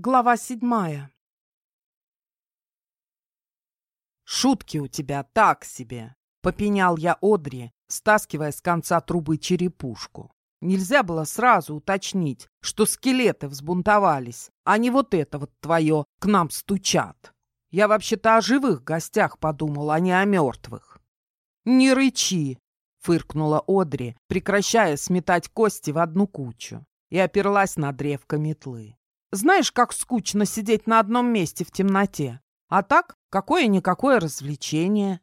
Глава седьмая. «Шутки у тебя так себе!» — попенял я Одри, стаскивая с конца трубы черепушку. Нельзя было сразу уточнить, что скелеты взбунтовались, а не вот это вот твое «к нам стучат». Я вообще-то о живых гостях подумал, а не о мертвых. «Не рычи!» — фыркнула Одри, прекращая сметать кости в одну кучу, и оперлась на древко метлы. Знаешь, как скучно сидеть на одном месте в темноте. А так, какое-никакое развлечение.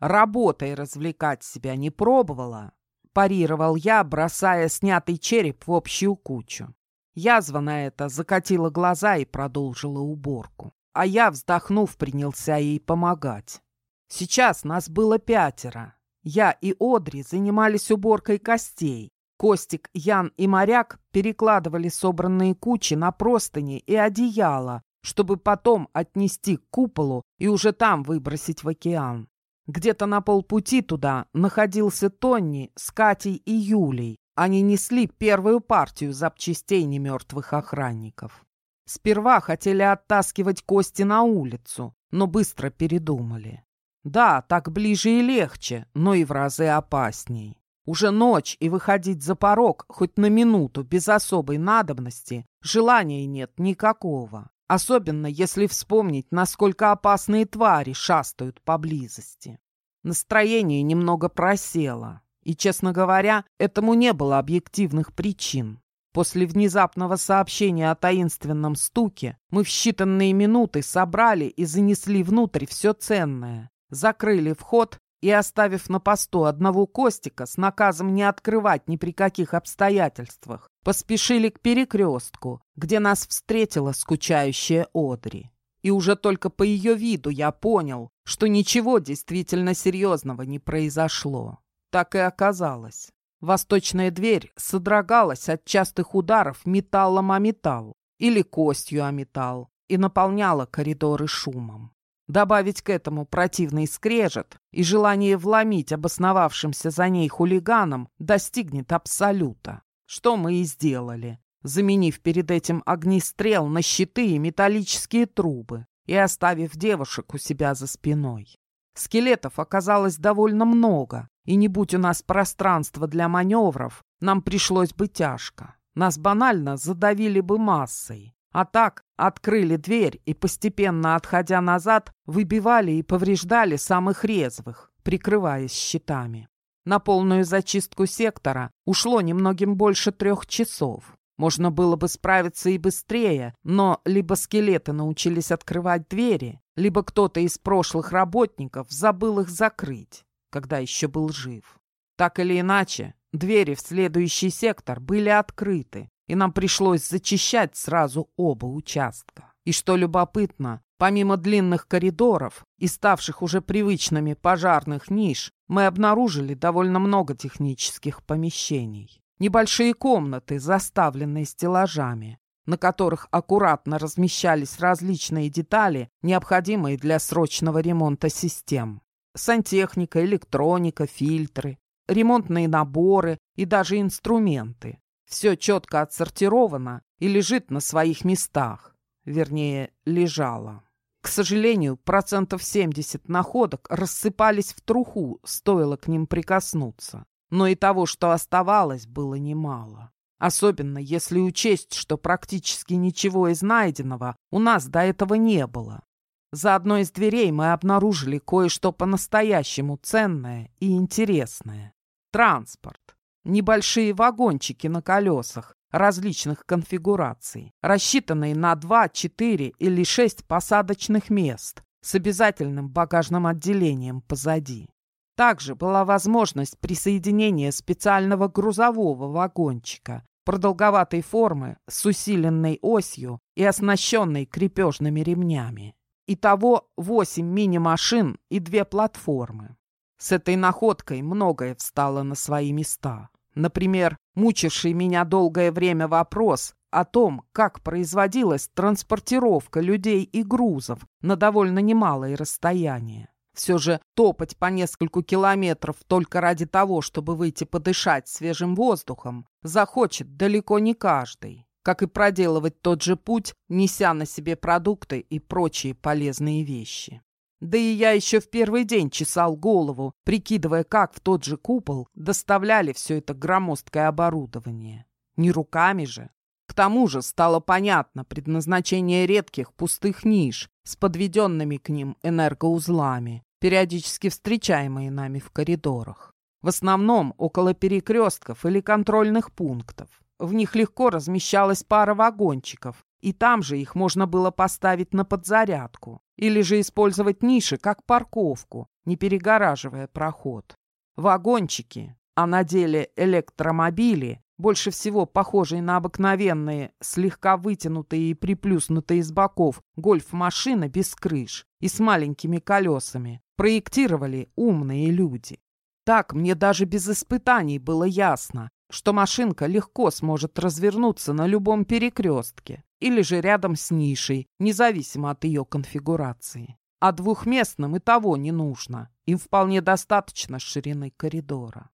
Работой развлекать себя не пробовала. Парировал я, бросая снятый череп в общую кучу. Язва на это закатила глаза и продолжила уборку. А я, вздохнув, принялся ей помогать. Сейчас нас было пятеро. Я и Одри занимались уборкой костей, Костик, Ян и Моряк перекладывали собранные кучи на простыни и одеяло, чтобы потом отнести к куполу и уже там выбросить в океан. Где-то на полпути туда находился Тонни с Катей и Юлей. Они несли первую партию запчастей немертвых охранников. Сперва хотели оттаскивать кости на улицу, но быстро передумали. Да, так ближе и легче, но и в разы опасней. Уже ночь, и выходить за порог хоть на минуту без особой надобности желания нет никакого. Особенно если вспомнить, насколько опасные твари шастают поблизости. Настроение немного просело. И, честно говоря, этому не было объективных причин. После внезапного сообщения о таинственном стуке мы в считанные минуты собрали и занесли внутрь все ценное, закрыли вход и, оставив на посту одного Костика с наказом не открывать ни при каких обстоятельствах, поспешили к перекрестку, где нас встретила скучающая Одри. И уже только по ее виду я понял, что ничего действительно серьезного не произошло. Так и оказалось. Восточная дверь содрогалась от частых ударов металлом о металл или костью о металл и наполняла коридоры шумом. Добавить к этому противный скрежет и желание вломить обосновавшимся за ней хулиганам достигнет абсолюта. Что мы и сделали, заменив перед этим огнестрел на щиты и металлические трубы и оставив девушек у себя за спиной. Скелетов оказалось довольно много, и не будь у нас пространства для маневров, нам пришлось бы тяжко. Нас банально задавили бы массой. А так открыли дверь и, постепенно отходя назад, выбивали и повреждали самых резвых, прикрываясь щитами. На полную зачистку сектора ушло немногим больше трех часов. Можно было бы справиться и быстрее, но либо скелеты научились открывать двери, либо кто-то из прошлых работников забыл их закрыть, когда еще был жив. Так или иначе, двери в следующий сектор были открыты, и нам пришлось зачищать сразу оба участка. И что любопытно, помимо длинных коридоров и ставших уже привычными пожарных ниш, мы обнаружили довольно много технических помещений. Небольшие комнаты, заставленные стеллажами, на которых аккуратно размещались различные детали, необходимые для срочного ремонта систем. Сантехника, электроника, фильтры, ремонтные наборы и даже инструменты. Все четко отсортировано и лежит на своих местах. Вернее, лежало. К сожалению, процентов 70 находок рассыпались в труху, стоило к ним прикоснуться. Но и того, что оставалось, было немало. Особенно если учесть, что практически ничего из найденного у нас до этого не было. За одной из дверей мы обнаружили кое-что по-настоящему ценное и интересное. Транспорт. Небольшие вагончики на колесах различных конфигураций, рассчитанные на 2, 4 или 6 посадочных мест с обязательным багажным отделением позади. Также была возможность присоединения специального грузового вагончика продолговатой формы с усиленной осью и оснащенной крепежными ремнями. Итого 8 мини-машин и две платформы. С этой находкой многое встало на свои места. Например, мучивший меня долгое время вопрос о том, как производилась транспортировка людей и грузов на довольно немалое расстояние. Все же топать по нескольку километров только ради того, чтобы выйти подышать свежим воздухом, захочет далеко не каждый. как и проделывать тот же путь, неся на себе продукты и прочие полезные вещи. Да и я еще в первый день чесал голову, прикидывая, как в тот же купол доставляли все это громоздкое оборудование. Не руками же. К тому же стало понятно предназначение редких пустых ниш с подведенными к ним энергоузлами, периодически встречаемые нами в коридорах. В основном около перекрестков или контрольных пунктов. В них легко размещалась пара вагончиков, и там же их можно было поставить на подзарядку или же использовать ниши как парковку, не перегораживая проход. Вагончики, а на деле электромобили, больше всего похожие на обыкновенные, слегка вытянутые и приплюснутые с боков гольф-машины без крыш и с маленькими колесами, проектировали умные люди. Так мне даже без испытаний было ясно, что машинка легко сможет развернуться на любом перекрестке или же рядом с нишей, независимо от ее конфигурации. А двухместным и того не нужно. Им вполне достаточно ширины коридора.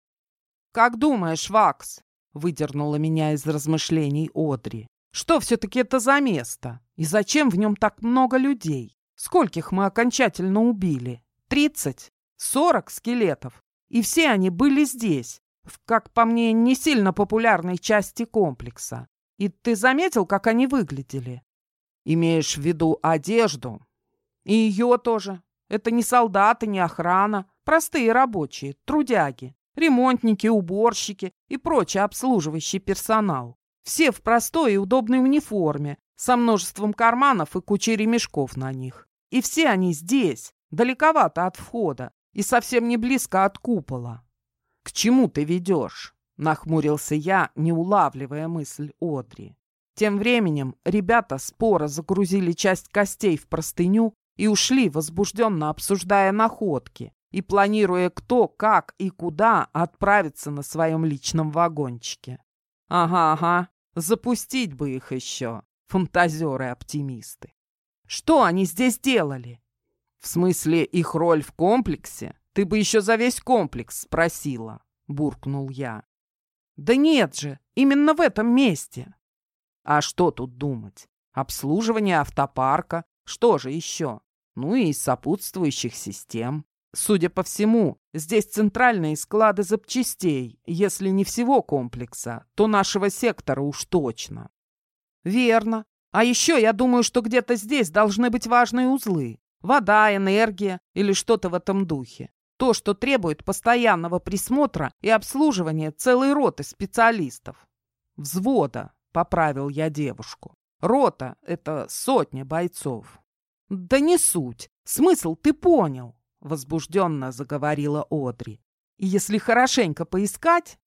«Как думаешь, Вакс?» — выдернула меня из размышлений Одри. «Что все-таки это за место? И зачем в нем так много людей? Скольких мы окончательно убили? Тридцать? Сорок скелетов? И все они были здесь, в, как по мне, не сильно популярной части комплекса. И ты заметил, как они выглядели? Имеешь в виду одежду? И ее тоже. Это не солдаты, не охрана. Простые рабочие, трудяги, ремонтники, уборщики и прочий обслуживающий персонал. Все в простой и удобной униформе, со множеством карманов и кучей ремешков на них. И все они здесь, далековато от входа и совсем не близко от купола. «К чему ты ведешь?» — нахмурился я, не улавливая мысль Одри. Тем временем ребята споро загрузили часть костей в простыню и ушли, возбужденно обсуждая находки и планируя, кто, как и куда отправиться на своем личном вагончике. «Ага, ага, запустить бы их еще, фантазеры-оптимисты. Что они здесь делали?» «В смысле, их роль в комплексе?» Ты бы еще за весь комплекс спросила, буркнул я. Да нет же, именно в этом месте. А что тут думать? Обслуживание автопарка, что же еще? Ну и сопутствующих систем. Судя по всему, здесь центральные склады запчастей, если не всего комплекса, то нашего сектора уж точно. Верно. А еще я думаю, что где-то здесь должны быть важные узлы. Вода, энергия или что-то в этом духе. То, что требует постоянного присмотра и обслуживания целой роты специалистов. Взвода, поправил я девушку. Рота — это сотня бойцов. Да не суть. Смысл ты понял, возбужденно заговорила Одри. И если хорошенько поискать,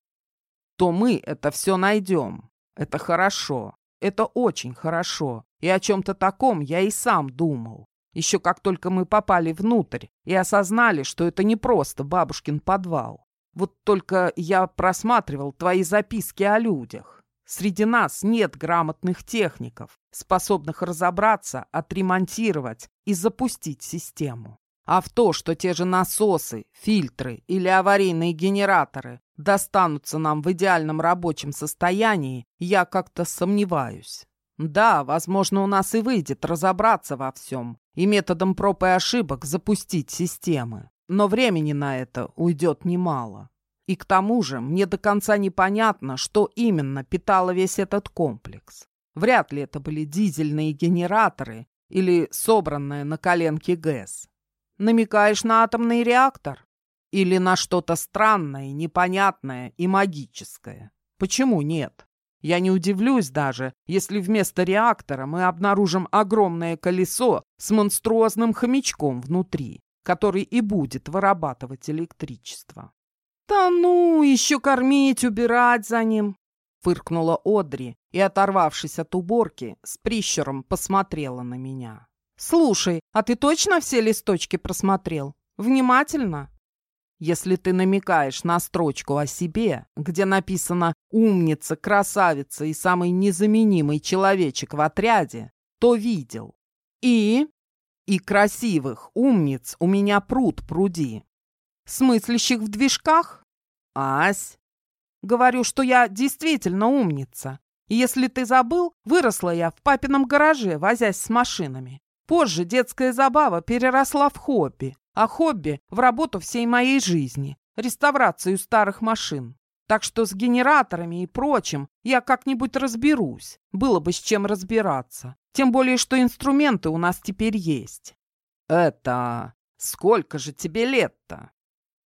то мы это все найдем. Это хорошо. Это очень хорошо. И о чем-то таком я и сам думал. Еще как только мы попали внутрь и осознали, что это не просто бабушкин подвал. Вот только я просматривал твои записки о людях. Среди нас нет грамотных техников, способных разобраться, отремонтировать и запустить систему. А в то, что те же насосы, фильтры или аварийные генераторы достанутся нам в идеальном рабочем состоянии, я как-то сомневаюсь. Да, возможно, у нас и выйдет разобраться во всем и методом проб и ошибок запустить системы. Но времени на это уйдет немало. И к тому же мне до конца непонятно, что именно питало весь этот комплекс. Вряд ли это были дизельные генераторы или собранная на коленке ГЭС. Намекаешь на атомный реактор? Или на что-то странное, непонятное и магическое? Почему нет? Я не удивлюсь даже, если вместо реактора мы обнаружим огромное колесо с монструозным хомячком внутри, который и будет вырабатывать электричество. «Да ну, еще кормить, убирать за ним!» Фыркнула Одри и, оторвавшись от уборки, с прищуром посмотрела на меня. «Слушай, а ты точно все листочки просмотрел? Внимательно?» Если ты намекаешь на строчку о себе, где написано «умница, красавица и самый незаменимый человечек в отряде», то видел. И? И красивых умниц у меня пруд пруди. Смыслящих в движках? Ась. Говорю, что я действительно умница. И если ты забыл, выросла я в папином гараже, возясь с машинами. Позже детская забава переросла в хобби, а хобби — в работу всей моей жизни — реставрацию старых машин. Так что с генераторами и прочим я как-нибудь разберусь. Было бы с чем разбираться. Тем более, что инструменты у нас теперь есть. Это... Сколько же тебе лет-то?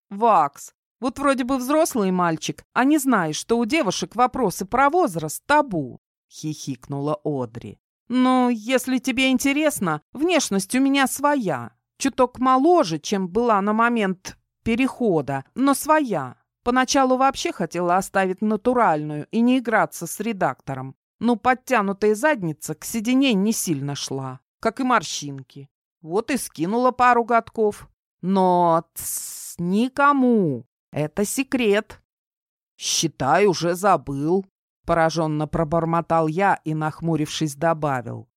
Вакс. Вот вроде бы взрослый мальчик, а не знаешь, что у девушек вопросы про возраст табу. Хихикнула Одри. Но если тебе интересно, внешность у меня своя. Чуток моложе, чем была на момент перехода, но своя. Поначалу вообще хотела оставить натуральную и не играться с редактором. Но подтянутая задница к седине не сильно шла, как и морщинки. Вот и скинула пару годков. Но тс, никому. Это секрет. Считай, уже забыл. Пораженно пробормотал я и, нахмурившись, добавил.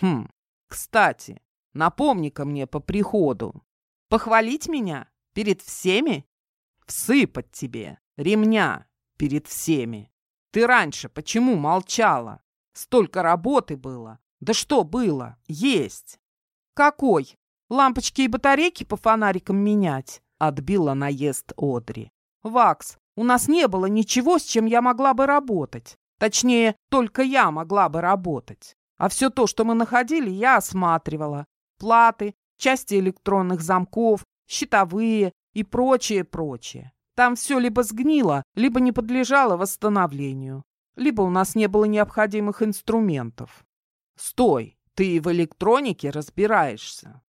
Хм, кстати, напомни-ка мне по приходу. Похвалить меня? Перед всеми? всыпать тебе ремня перед всеми. Ты раньше почему молчала? Столько работы было. Да что было? Есть. Какой? Лампочки и батарейки по фонарикам менять? Отбила наезд Одри. Вакс, у нас не было ничего, с чем я могла бы работать. Точнее, только я могла бы работать. А все то, что мы находили, я осматривала. Платы, части электронных замков, щитовые, и прочее, прочее. Там все либо сгнило, либо не подлежало восстановлению, либо у нас не было необходимых инструментов. Стой, ты в электронике разбираешься.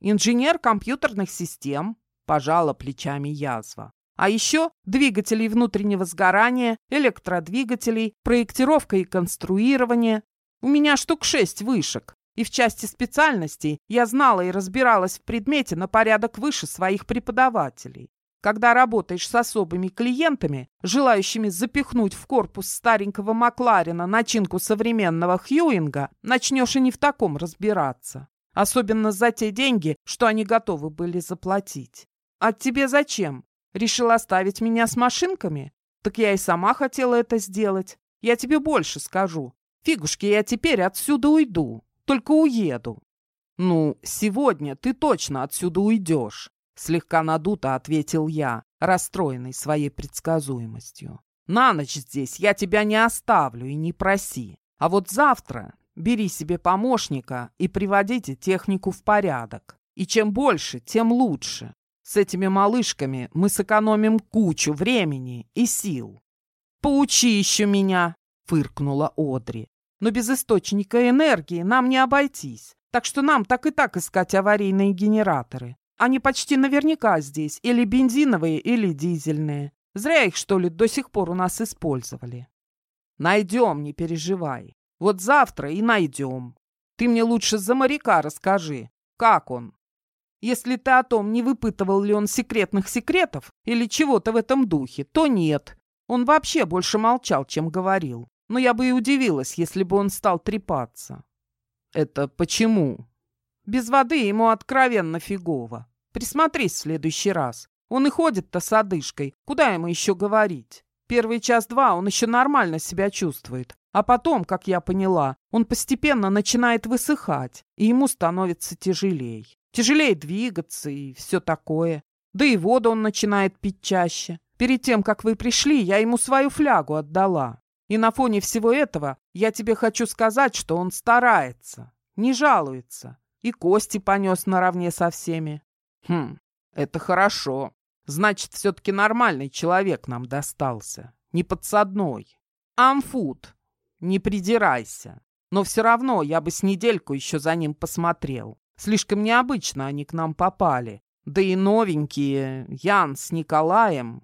Инженер компьютерных систем, пожала плечами язва. А еще двигателей внутреннего сгорания, электродвигателей, проектировка и конструирование. У меня штук шесть вышек, и в части специальностей я знала и разбиралась в предмете на порядок выше своих преподавателей. Когда работаешь с особыми клиентами, желающими запихнуть в корпус старенького Макларена начинку современного Хьюинга, начнешь и не в таком разбираться. Особенно за те деньги, что они готовы были заплатить. А тебе зачем? Решил оставить меня с машинками? Так я и сама хотела это сделать. Я тебе больше скажу. Фигушки, я теперь отсюда уйду. Только уеду». «Ну, сегодня ты точно отсюда уйдешь», — слегка надуто ответил я, расстроенный своей предсказуемостью. «На ночь здесь я тебя не оставлю и не проси. А вот завтра бери себе помощника и приводите технику в порядок. И чем больше, тем лучше. С этими малышками мы сэкономим кучу времени и сил». «Поучи еще меня!» — фыркнула Одри. Но без источника энергии нам не обойтись. Так что нам так и так искать аварийные генераторы. Они почти наверняка здесь, или бензиновые, или дизельные. Зря их, что ли, до сих пор у нас использовали. Найдем, не переживай. Вот завтра и найдем. Ты мне лучше за моряка расскажи, как он. Если ты о том, не выпытывал ли он секретных секретов или чего-то в этом духе, то нет. Он вообще больше молчал, чем говорил. Но я бы и удивилась, если бы он стал трепаться. Это почему? Без воды ему откровенно фигово. Присмотрись в следующий раз. Он и ходит-то с одышкой. Куда ему еще говорить? Первый час-два он еще нормально себя чувствует. А потом, как я поняла, он постепенно начинает высыхать, и ему становится тяжелей. Тяжелее двигаться и все такое. Да и воду он начинает пить чаще. Перед тем, как вы пришли, я ему свою флягу отдала. И на фоне всего этого я тебе хочу сказать, что он старается, не жалуется. И кости понес наравне со всеми. Хм, это хорошо. Значит, все-таки нормальный человек нам достался. Не подсадной. Амфут, не придирайся. Но все равно я бы с недельку еще за ним посмотрел. Слишком необычно они к нам попали. Да и новенькие, Ян с Николаем.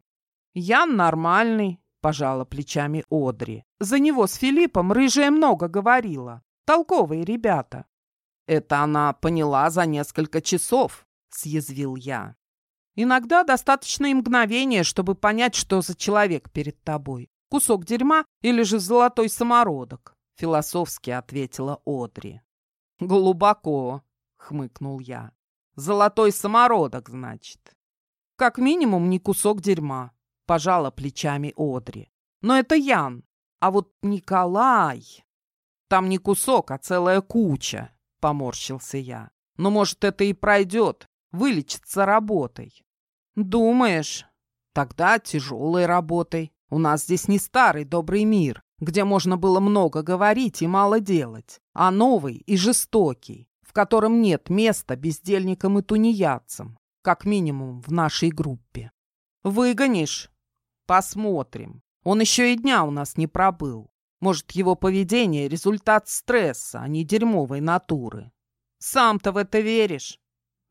Ян нормальный, пожала плечами Одри. За него с Филиппом рыжая много говорила. Толковые ребята. Это она поняла за несколько часов, съязвил я. Иногда достаточно и мгновения, чтобы понять, что за человек перед тобой. Кусок дерьма или же золотой самородок, философски ответила Одри. Глубоко, хмыкнул я. Золотой самородок, значит. Как минимум не кусок дерьма, пожала плечами Одри. Но это Ян. А вот Николай... Там не кусок, а целая куча, поморщился я. Но, может, это и пройдет, вылечится работой. Думаешь? Тогда тяжелой работой. У нас здесь не старый добрый мир, где можно было много говорить и мало делать, а новый и жестокий, в котором нет места бездельникам и тунеядцам, как минимум в нашей группе. Выгонишь? Посмотрим. Он еще и дня у нас не пробыл. Может, его поведение – результат стресса, а не дерьмовой натуры. Сам-то в это веришь?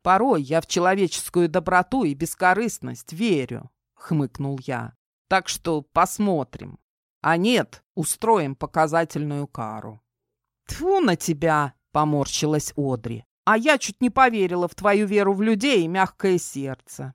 Порой я в человеческую доброту и бескорыстность верю, хмыкнул я. Так что посмотрим. А нет, устроим показательную кару. Тьфу на тебя, поморщилась Одри. А я чуть не поверила в твою веру в людей и мягкое сердце.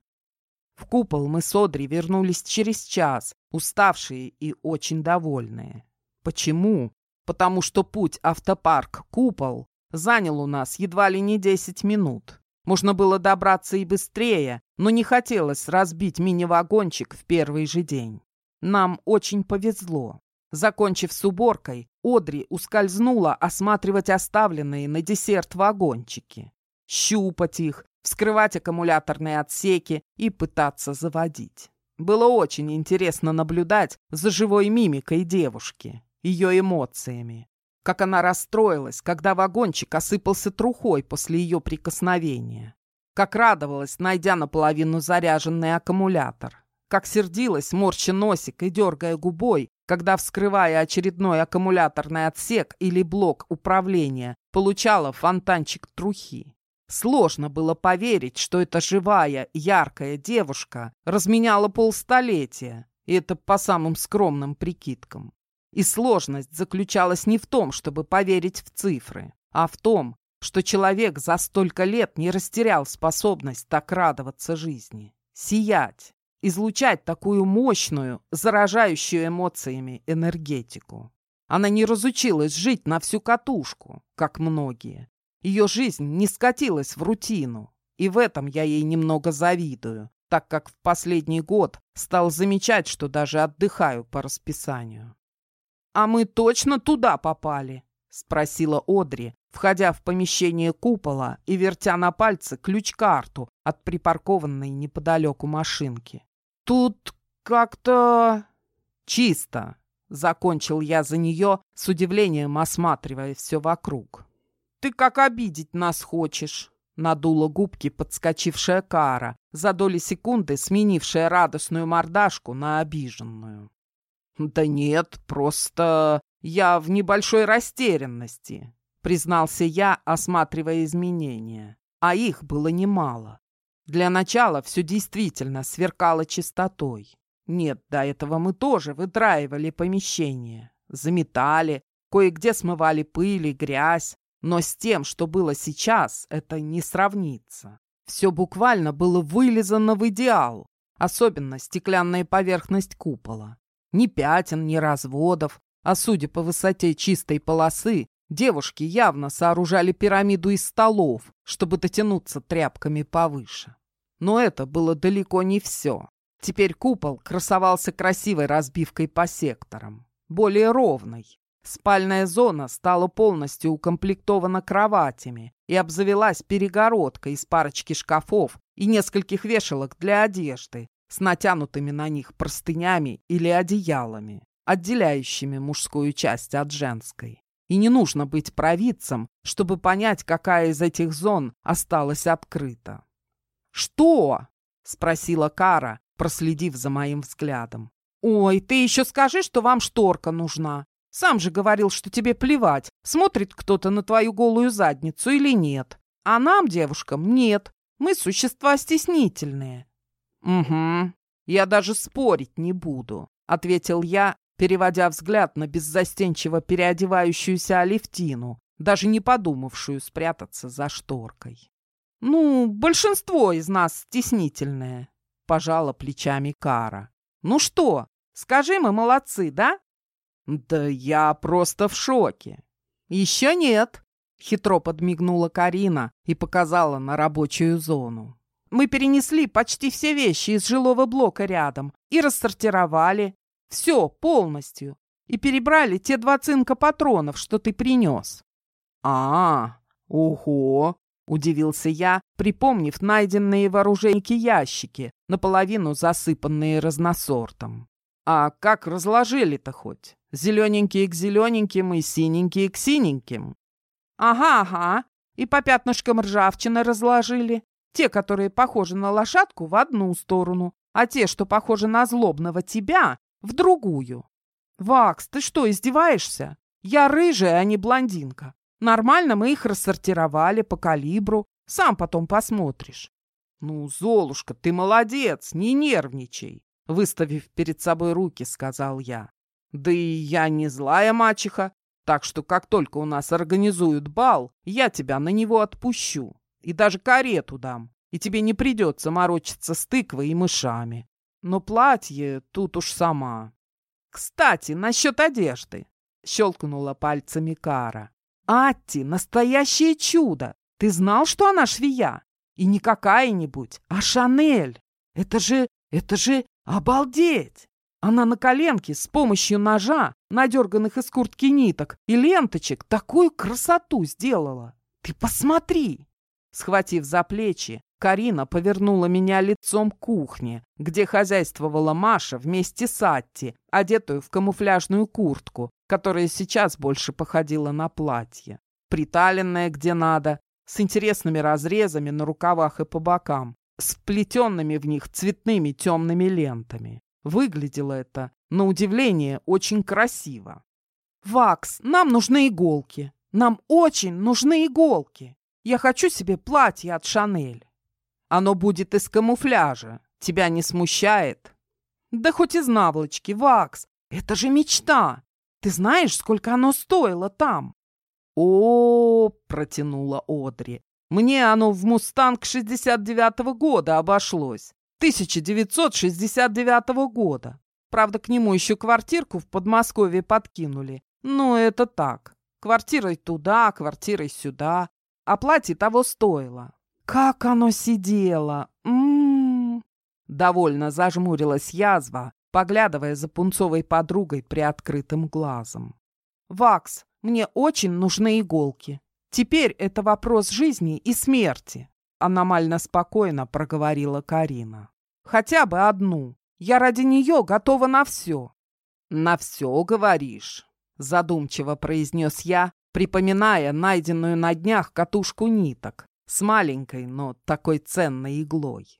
В купол мы с Одри вернулись через час, уставшие и очень довольные. Почему? Потому что путь автопарк-купол занял у нас едва ли не 10 минут. Можно было добраться и быстрее, но не хотелось разбить мини-вагончик в первый же день. Нам очень повезло. Закончив с уборкой, Одри ускользнула осматривать оставленные на десерт вагончики. Щупать их, вскрывать аккумуляторные отсеки и пытаться заводить. Было очень интересно наблюдать за живой мимикой девушки, ее эмоциями как она расстроилась, когда вагончик осыпался трухой после ее прикосновения. Как радовалась, найдя наполовину заряженный аккумулятор. Как сердилась, морща носик и дергая губой, когда, вскрывая очередной аккумуляторный отсек или блок управления, получала фонтанчик трухи. Сложно было поверить, что эта живая, яркая девушка разменяла полстолетия, и это по самым скромным прикидкам. И сложность заключалась не в том, чтобы поверить в цифры, а в том, что человек за столько лет не растерял способность так радоваться жизни, сиять, излучать такую мощную, заражающую эмоциями энергетику. Она не разучилась жить на всю катушку, как многие. Ее жизнь не скатилась в рутину, и в этом я ей немного завидую, так как в последний год стал замечать, что даже отдыхаю по расписанию. «А мы точно туда попали?» — спросила Одри, входя в помещение купола и вертя на пальце ключ-карту от припаркованной неподалеку машинки. «Тут как-то...» «Чисто!» — закончил я за нее, с удивлением осматривая все вокруг. «Ты как обидеть нас хочешь?» — надула губки подскочившая Кара, за доли секунды сменившая радостную мордашку на обиженную. «Да нет, просто я в небольшой растерянности», — признался я, осматривая изменения. А их было немало. Для начала все действительно сверкало чистотой. Нет, до этого мы тоже выдраивали помещение, заметали, кое-где смывали пыль и грязь, но с тем, что было сейчас, это не сравнится. Все буквально было вылизано в идеал, особенно стеклянная поверхность купола. Ни пятен, ни разводов, а судя по высоте чистой полосы, девушки явно сооружали пирамиду из столов, чтобы дотянуться тряпками повыше. Но это было далеко не все. Теперь купол красовался красивой разбивкой по секторам, более ровной. Спальная зона стала полностью укомплектована кроватями и обзавелась перегородкой из парочки шкафов и нескольких вешалок для одежды, с натянутыми на них простынями или одеялами, отделяющими мужскую часть от женской. И не нужно быть провидцем, чтобы понять, какая из этих зон осталась открыта. «Что?» — спросила Кара, проследив за моим взглядом. «Ой, ты еще скажи, что вам шторка нужна. Сам же говорил, что тебе плевать, смотрит кто-то на твою голую задницу или нет. А нам, девушкам, нет. Мы существа стеснительные. «Угу. Я даже спорить не буду», — ответил я, переводя взгляд на беззастенчиво переодевающуюся Алевтину, даже не подумавшую спрятаться за шторкой. «Ну, большинство из нас стеснительное», — пожала плечами Кара. «Ну что, скажи, мы молодцы, да?» «Да я просто в шоке». «Еще нет», — хитро подмигнула Карина и показала на рабочую зону. Мы перенесли почти все вещи из жилого блока рядом и рассортировали. Все полностью. и перебрали те два цинка патронов, что ты принес». «А, ого!» — удивился я, припомнив найденные в оружейнике ящики, наполовину засыпанные разносортом. «А как разложили-то хоть? Зелененькие к зелененьким и синенькие к синеньким?» «Ага, ага, и по пятнышкам ржавчины разложили. Те, которые похожи на лошадку, в одну сторону, а те, что похожи на злобного тебя, в другую. Вакс, ты что, издеваешься? Я рыжая, а не блондинка. Нормально мы их рассортировали по калибру. Сам потом посмотришь. Ну, Золушка, ты молодец, не нервничай. Выставив перед собой руки, сказал я. Да и я не злая мачеха, так что как только у нас организуют бал, я тебя на него отпущу и даже карету дам, и тебе не придется морочиться с тыквой и мышами. Но платье тут уж сама. Кстати, насчет одежды, — щелкнула пальцами Кара. Атти — настоящее чудо. Ты знал, что она швея? И не какая-нибудь, а Шанель. Это же, это же обалдеть! Она на коленке с помощью ножа, надерганных из куртки ниток и ленточек, такую красоту сделала. Ты посмотри! Схватив за плечи, Карина повернула меня лицом к кухне, где хозяйствовала Маша вместе с Атти, одетую в камуфляжную куртку, которая сейчас больше походила на платье. Приталенное где надо, с интересными разрезами на рукавах и по бокам, с вплетенными в них цветными темными лентами. Выглядело это, на удивление, очень красиво. «Вакс, нам нужны иголки. Нам очень нужны иголки. Я хочу себе платье от Шанель. Оно будет из камуфляжа. Тебя не смущает?» «Да хоть из наволочки, Вакс. Это же мечта. Ты знаешь, сколько оно стоило там?» «О, -о, -о протянула Одри. «Мне оно в «Мустанг» 69-го года обошлось. 1969 года. Правда, к нему еще квартирку в Подмосковье подкинули. Но это так. Квартирой туда, квартирой сюда. А платье того стоило. Как оно сидело! М -м -м. Довольно зажмурилась язва, поглядывая за пунцовой подругой при открытым глазом. «Вакс, мне очень нужны иголки. Теперь это вопрос жизни и смерти. Аномально спокойно проговорила Карина. Хотя бы одну. Я ради нее готова на все. На все, говоришь? Задумчиво произнес я, припоминая найденную на днях катушку ниток с маленькой, но такой ценной иглой.